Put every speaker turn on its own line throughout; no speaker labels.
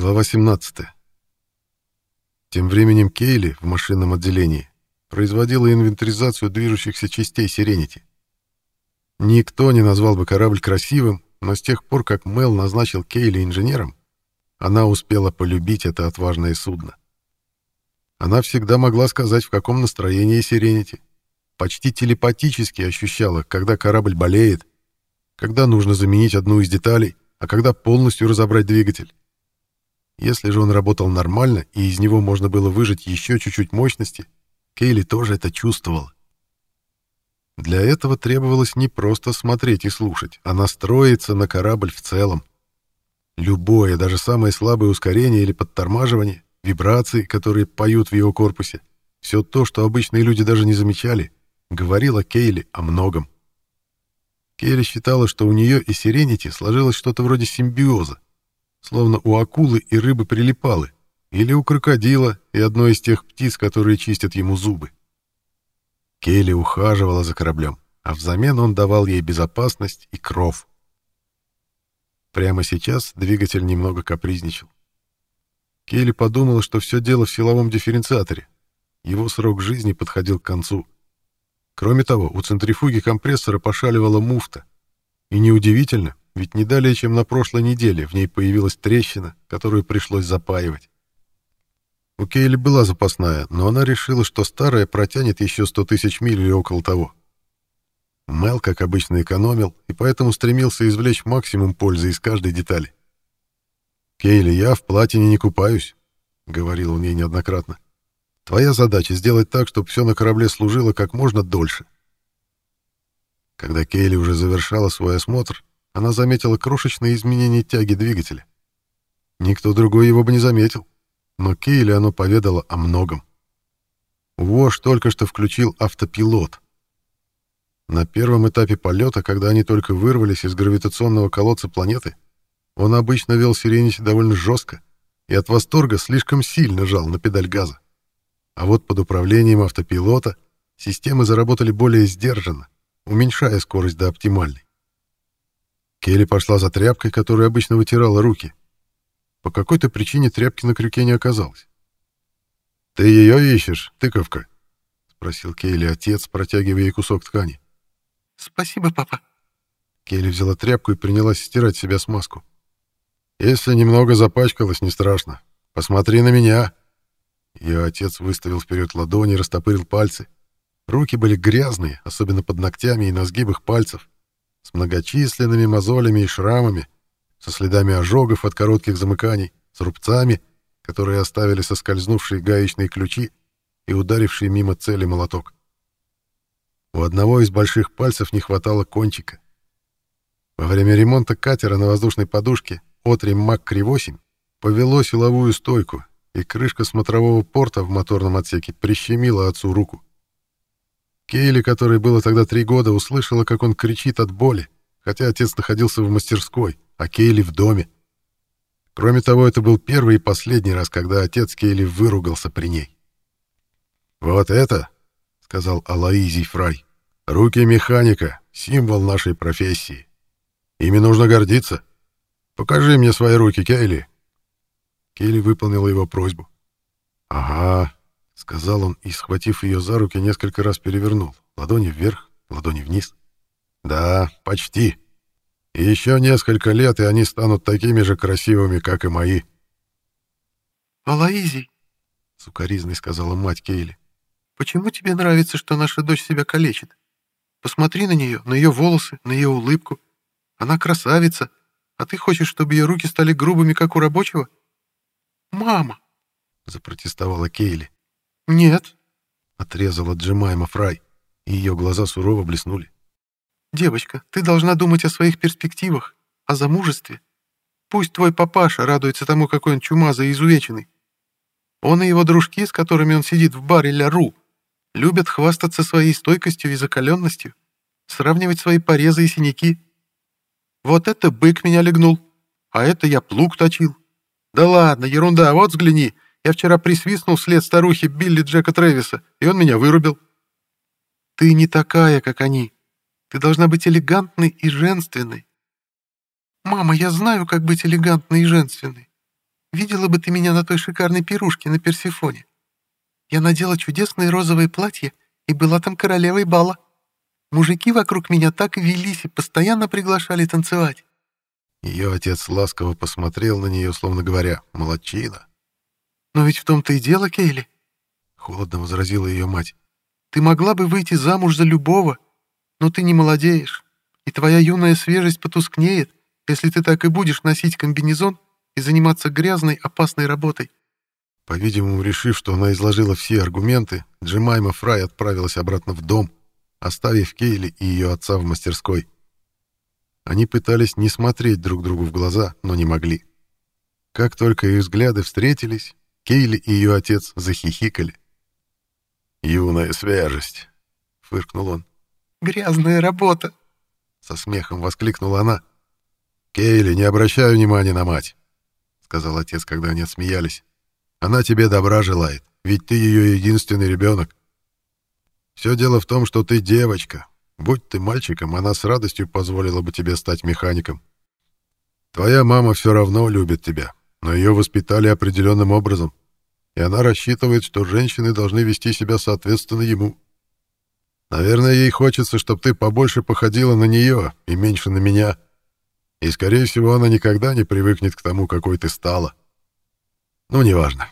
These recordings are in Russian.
Глава 17. Тем временем Кейли в машинном отделении производила инвентаризацию движущихся частей Сиренити. Никто не назвал бы корабль красивым, но с тех пор, как Мел назначил Кейли инженером, она успела полюбить это отважное судно. Она всегда могла сказать, в каком настроении Сиренити. Почти телепатически ощущала, когда корабль болеет, когда нужно заменить одну из деталей, а когда полностью разобрать двигатель. Если же он работал нормально, и из него можно было выжать еще чуть-чуть мощности, Кейли тоже это чувствовала. Для этого требовалось не просто смотреть и слушать, а настроиться на корабль в целом. Любое, даже самое слабое ускорение или подтормаживание, вибрации, которые поют в его корпусе, все то, что обычные люди даже не замечали, говорило Кейли о многом. Кейли считала, что у нее и Сиренити сложилось что-то вроде симбиоза, словно у акулы и рыбы прилипалы, или у крокодила и одной из тех птиц, которые чистят ему зубы. Келли ухаживала за кораблем, а взамен он давал ей безопасность и кров. Прямо сейчас двигатель немного капризничал. Келли подумала, что все дело в силовом дифференциаторе. Его срок жизни подходил к концу. Кроме того, у центрифуги компрессора пошаливала муфта. И неудивительно, ведь не далее, чем на прошлой неделе, в ней появилась трещина, которую пришлось запаивать. У Кейли была запасная, но она решила, что старая протянет еще сто тысяч миль или около того. Мел, как обычно, экономил, и поэтому стремился извлечь максимум пользы из каждой детали. «Кейли, я в платине не купаюсь», — говорил он ей неоднократно. «Твоя задача — сделать так, чтобы все на корабле служило как можно дольше». Когда Кейли уже завершала свой осмотр, она заметила крошечные изменения тяги двигателя. Никто другой его бы не заметил, но Кейли оно поведало о многом. Вош только что включил автопилот. На первом этапе полета, когда они только вырвались из гравитационного колодца планеты, он обычно вел Сиренити довольно жестко и от восторга слишком сильно жал на педаль газа. А вот под управлением автопилота системы заработали более сдержанно, уменьшая скорость до оптимальной. Келли пошла за тряпкой, которой обычно вытирала руки. По какой-то причине тряпки на крюке не оказалось. «Ты ее ищешь, тыковка?» — спросил Келли отец, протягивая ей кусок ткани.
«Спасибо, папа».
Келли взяла тряпку и принялась стирать себя смазку. «Если немного запачкалось, не страшно. Посмотри на меня». Ее отец выставил вперед ладони и растопырил пальцы. Руки были грязные, особенно под ногтями и на сгибах пальцев с многочисленными мозолями и шрамами, со следами ожогов от коротких замыканий, с рубцами, которые оставили соскользнувшие гаечные ключи и ударивший мимо цели молоток. У одного из больших пальцев не хватало кончика. Во время ремонта катера на воздушной подушке Отри МакКри-8 повело силовую стойку, и крышка смотрового порта в моторном отсеке прищемила отцу руку. Кейли, которой было тогда три года, услышала, как он кричит от боли, хотя отец находился в мастерской, а Кейли в доме. Кроме того, это был первый и последний раз, когда отец Кейли выругался при ней. «Вот это», — сказал Алаизий Фрай, — «руки механика, символ нашей профессии. Ими нужно гордиться. Покажи мне свои руки, Кейли». Кейли выполнила его просьбу. «Ага, — сказал он и, схватив ее за руки, несколько раз перевернул. Ладони вверх, ладони вниз. «Да, почти. И еще несколько лет, и они станут такими же красивыми, как и мои».
«Алаизий», —
сукоризной сказала мать Кейли, —
«почему тебе нравится, что наша дочь себя калечит? Посмотри на нее, на ее волосы, на ее улыбку. Она красавица, а ты хочешь, чтобы ее руки стали грубыми, как у рабочего?» «Мама!» — запротестовала Кейли.
«Нет», — отрезала Джемайма Фрай, и ее глаза сурово блеснули.
«Девочка, ты должна думать о своих перспективах, о замужестве. Пусть твой папаша радуется тому, какой он чумазый и изувеченный. Он и его дружки, с которыми он сидит в баре «Ля Ру», любят хвастаться своей стойкостью и закаленностью, сравнивать свои порезы и синяки. Вот это бык меня легнул, а это я плуг точил. Да ладно, ерунда, вот взгляни, я вчера присвистнул вслед старухи Билли Джека Трэвиса, и он меня вырубил. Ты не такая, как они. Ты должна быть элегантной и женственной. Мама, я знаю, как быть элегантной и женственной. видела бы ты меня на той шикарной пирушке на Персифоне. Я надела чудесное розовое платье и была там королевой бала. Мужики вокруг меня так и велись и постоянно приглашали танцевать.
Ее отец ласково посмотрел на нее, словно говоря, «Молодчина».
«Но ведь в том-то и дело, Кейли», — холодно возразила ее мать. «Ты могла бы выйти замуж за любого, но ты не молодеешь, и твоя юная свежесть потускнеет, если ты так и будешь носить комбинезон и заниматься грязной, опасной работой».
По-видимому, решив, что она изложила все аргументы, Джемайма Фрай отправилась обратно в дом, оставив Кейли и ее отца в мастерской. Они пытались не смотреть друг другу в глаза, но не могли. Как только их взгляды встретились, Кейли и ее отец захихикали. «Юная свежесть!» — фыркнул он.
«Грязная работа!»
— со смехом воскликнула она. «Кейли, не обращай внимания на мать!» — сказал отец, когда они отсмеялись. «Она тебе добра желает, ведь ты ее единственный ребенок. Все дело в том, что ты девочка, Будь ты мальчиком, она с радостью позволила бы тебе стать механиком. Твоя мама все равно любит тебя, но ее воспитали определенным образом, и она рассчитывает, что женщины должны вести себя соответственно ему. Наверное, ей хочется, чтобы ты побольше походила на нее и меньше на меня. И, скорее всего, она никогда не привыкнет к тому, какой ты стала. Ну, неважно.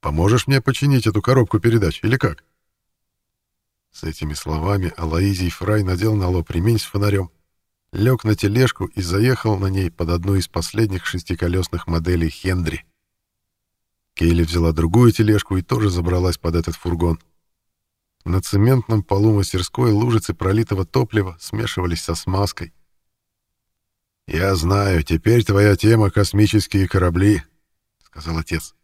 Поможешь мне починить эту коробку передач или как? С этими словами Алаизий Фрай надел на лоб ремень с фонарем, лег на тележку и заехал на ней под одну из последних шестиколесных моделей Хендри. Кейли взяла другую тележку и тоже забралась под этот фургон. На цементном полу мастерской лужицы пролитого топлива смешивались со смазкой. «Я знаю, теперь твоя тема — космические корабли», — сказал отец.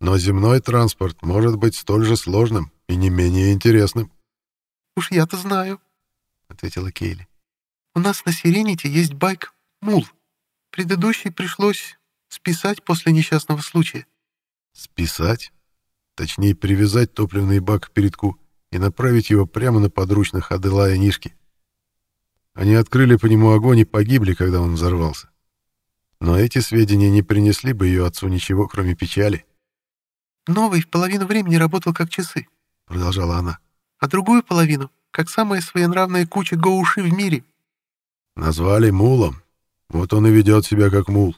«Но земной транспорт может быть столь же сложным и не менее интересным».
«Уж я-то знаю», — ответила Кейли. «У нас на Сирените есть байк «Мул». Предыдущий пришлось списать после несчастного случая».
«Списать? Точнее, привязать топливный бак к передку и направить его прямо на подручных Аделая Нишки. Они открыли по нему огонь и погибли, когда он взорвался. Но эти сведения не принесли бы ее отцу ничего, кроме печали.
«Новый в половину времени работал как часы», — продолжала она а другую половину — как самая своенравная куча гоуши в мире.
Назвали мулом. Вот он и ведет себя как мул.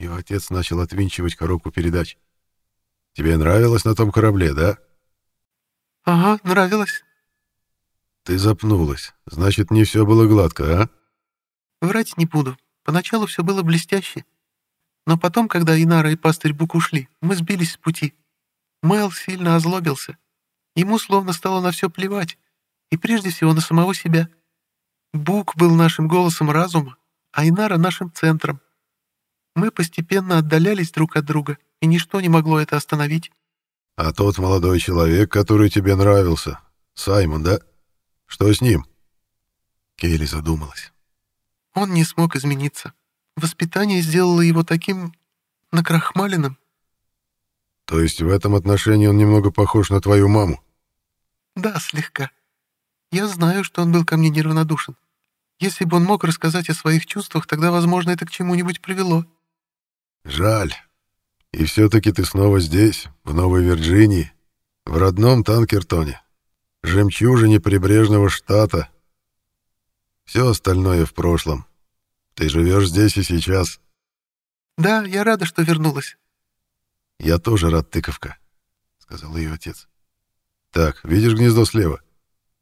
Его отец начал отвинчивать коробку передач. Тебе нравилось на том корабле, да?
Ага, нравилось.
Ты запнулась. Значит, не все было гладко, а?
Врать не буду. Поначалу все было блестяще. Но потом, когда Инара и пастырь Бук ушли, мы сбились с пути. Мэл сильно озлобился. Ему словно стало на все плевать, и прежде всего на самого себя. Бук был нашим голосом разума, а Инара — нашим центром. Мы постепенно отдалялись друг от друга, и ничто не могло это остановить.
«А тот молодой человек, который тебе нравился, Саймон, да? Что с ним?» Кейли задумалась.
«Он не смог измениться. Воспитание сделало его таким накрахмаленным,
то есть в этом отношении он немного похож на твою маму?
Да, слегка. Я знаю, что он был ко мне неравнодушен. Если бы он мог рассказать о своих чувствах, тогда, возможно, это к чему-нибудь привело.
Жаль. И все-таки ты снова здесь, в Новой Вирджинии, в родном Танкертоне, жемчужине прибрежного штата. Все остальное в прошлом. Ты живешь здесь и сейчас.
Да, я рада, что вернулась.
«Я тоже рад, тыковка», — сказал ее отец. «Так, видишь гнездо слева?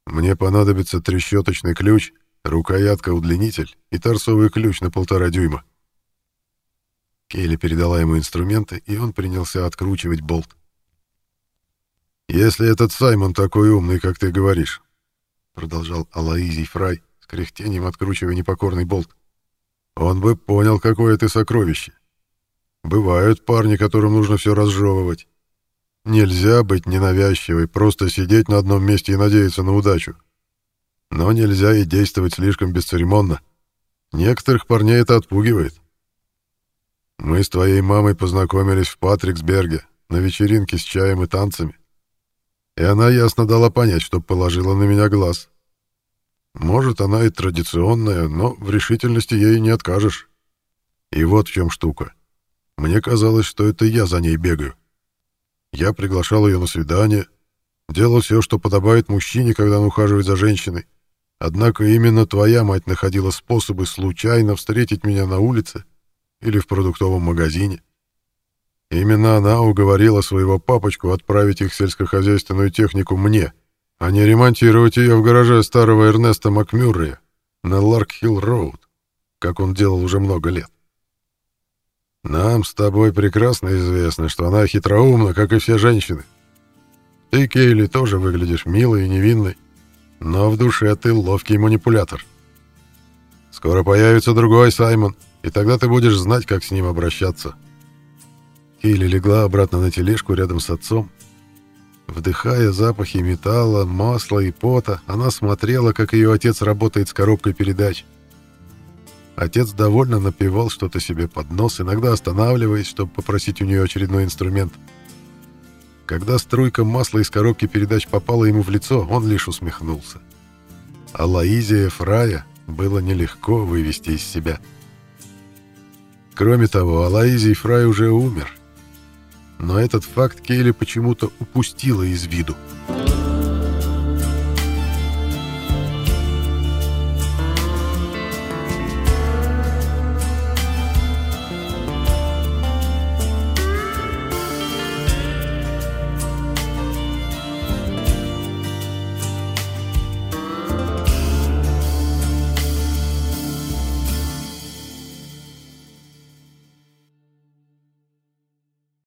Мне понадобится трещоточный ключ, рукоятка-удлинитель и торцовый ключ на полтора дюйма». Кейли передала ему инструменты, и он принялся откручивать болт. «Если этот Саймон такой умный, как ты говоришь», — продолжал Алаизий Фрай, с кряхтением откручивая непокорный болт, — «он бы понял, какое ты сокровище. Бывают парни, которым нужно все разжевывать. Нельзя быть ненавязчивой, просто сидеть на одном месте и надеяться на удачу. Но нельзя и действовать слишком бесцеремонно. Некоторых парней это отпугивает. Мы с твоей мамой познакомились в Патриксберге на вечеринке с чаем и танцами. И она ясно дала понять, что положила на меня глаз. Может, она и традиционная, но в решительности ей не откажешь. И вот в чем штука. Мне казалось, что это я за ней бегаю. Я приглашал ее на свидание, делал все, что подобает мужчине, когда он ухаживает за женщиной. Однако именно твоя мать находила способы случайно встретить меня на улице или в продуктовом магазине. Именно она уговорила своего папочку отправить их сельскохозяйственную технику мне, а не ремонтировать ее в гараже старого Эрнеста Макмюррея на Ларк-Хилл-Роуд, как он делал уже много лет. Нам с тобой прекрасно известно, что она хитроумна, как и все женщины. Ты, Кейли, тоже выглядишь милой и невинной, но в душе ты ловкий манипулятор. Скоро появится другой Саймон, и тогда ты будешь знать, как с ним обращаться. Кейли легла обратно на тележку рядом с отцом. Вдыхая запахи металла, масла и пота, она смотрела, как ее отец работает с коробкой передач. Отец довольно напевал что-то себе под нос, иногда останавливаясь, чтобы попросить у нее очередной инструмент. Когда струйка масла из коробки передач попала ему в лицо, он лишь усмехнулся. А Лаизия Фрая было нелегко вывести из себя. Кроме того, Алаизий Фрай уже умер. Но этот факт Кейли почему-то упустила из виду. «Кейли»